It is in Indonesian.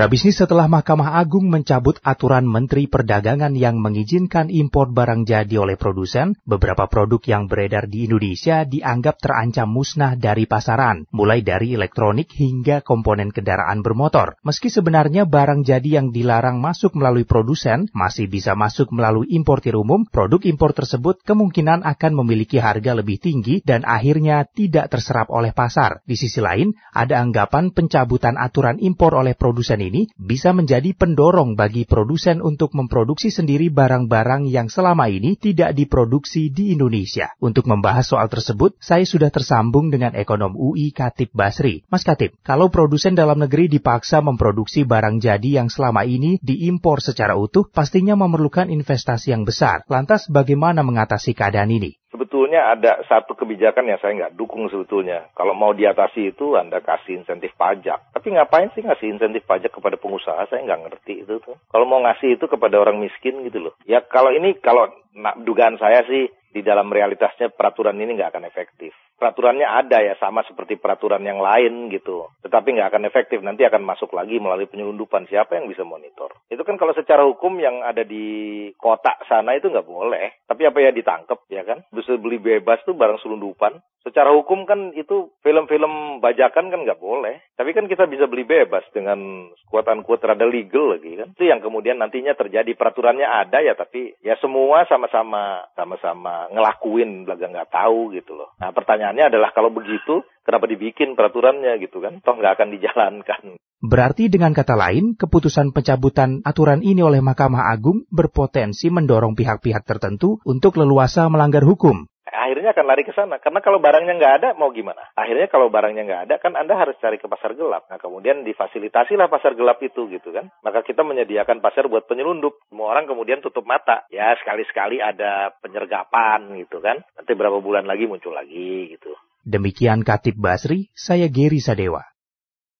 Mitra bisnis setelah Mahkamah Agung mencabut aturan Menteri Perdagangan yang mengizinkan impor barang jadi oleh produsen, beberapa produk yang beredar di Indonesia dianggap terancam musnah dari pasaran, mulai dari elektronik hingga komponen kendaraan bermotor. Meski sebenarnya barang jadi yang dilarang masuk melalui produsen masih bisa masuk melalui importir umum, produk impor tersebut kemungkinan akan memiliki harga lebih tinggi dan akhirnya tidak terserap oleh pasar. Di sisi lain, ada anggapan pencabutan aturan impor oleh produsen ini bisa menjadi pendorong bagi produsen untuk memproduksi sendiri barang-barang yang selama ini tidak diproduksi di Indonesia. Untuk membahas soal tersebut, saya sudah tersambung dengan ekonom UI Katib Basri. Mas Katib, kalau produsen dalam negeri dipaksa memproduksi barang jadi yang selama ini diimpor secara utuh, pastinya memerlukan investasi yang besar. Lantas bagaimana mengatasi keadaan ini? Sebetulnya ada satu kebijakan yang saya nggak dukung sebetulnya. Kalau mau diatasi itu Anda kasih insentif pajak. Tapi ngapain sih ngasih insentif pajak kepada pengusaha? Saya nggak ngerti itu tuh. Kalau mau ngasih itu kepada orang miskin gitu loh. Ya kalau ini, kalau dugaan saya sih di dalam realitasnya peraturan ini nggak akan efektif. Peraturannya ada ya sama seperti peraturan yang lain gitu, tetapi nggak akan efektif. Nanti akan masuk lagi melalui penyelundupan. Siapa yang bisa monitor? Itu kan kalau secara hukum yang ada di kota sana itu nggak boleh. Tapi apa ya ditangkap ya kan? Bisa beli bebas tuh barang selundupan. Secara hukum kan itu film-film bajakan kan nggak boleh. Tapi kan kita bisa beli bebas dengan kuatan-kuat rada legal lagi kan. Itu yang kemudian nantinya terjadi peraturannya ada ya tapi ya semua sama-sama sama-sama ngelakuin belaga nggak tahu gitu loh. Nah pertanyaannya adalah kalau begitu kenapa dibikin peraturannya gitu kan? Toh nggak akan dijalankan. Berarti dengan kata lain, keputusan pencabutan aturan ini oleh Mahkamah Agung berpotensi mendorong pihak-pihak tertentu untuk leluasa melanggar hukum akhirnya akan lari ke sana. Karena kalau barangnya nggak ada, mau gimana? Akhirnya kalau barangnya nggak ada, kan Anda harus cari ke pasar gelap. Nah, kemudian difasilitasilah pasar gelap itu, gitu kan. Maka kita menyediakan pasar buat penyelundup. Semua orang kemudian tutup mata. Ya, sekali-sekali ada penyergapan, gitu kan. Nanti berapa bulan lagi muncul lagi, gitu. Demikian Katib Basri, saya Geri Sadewa.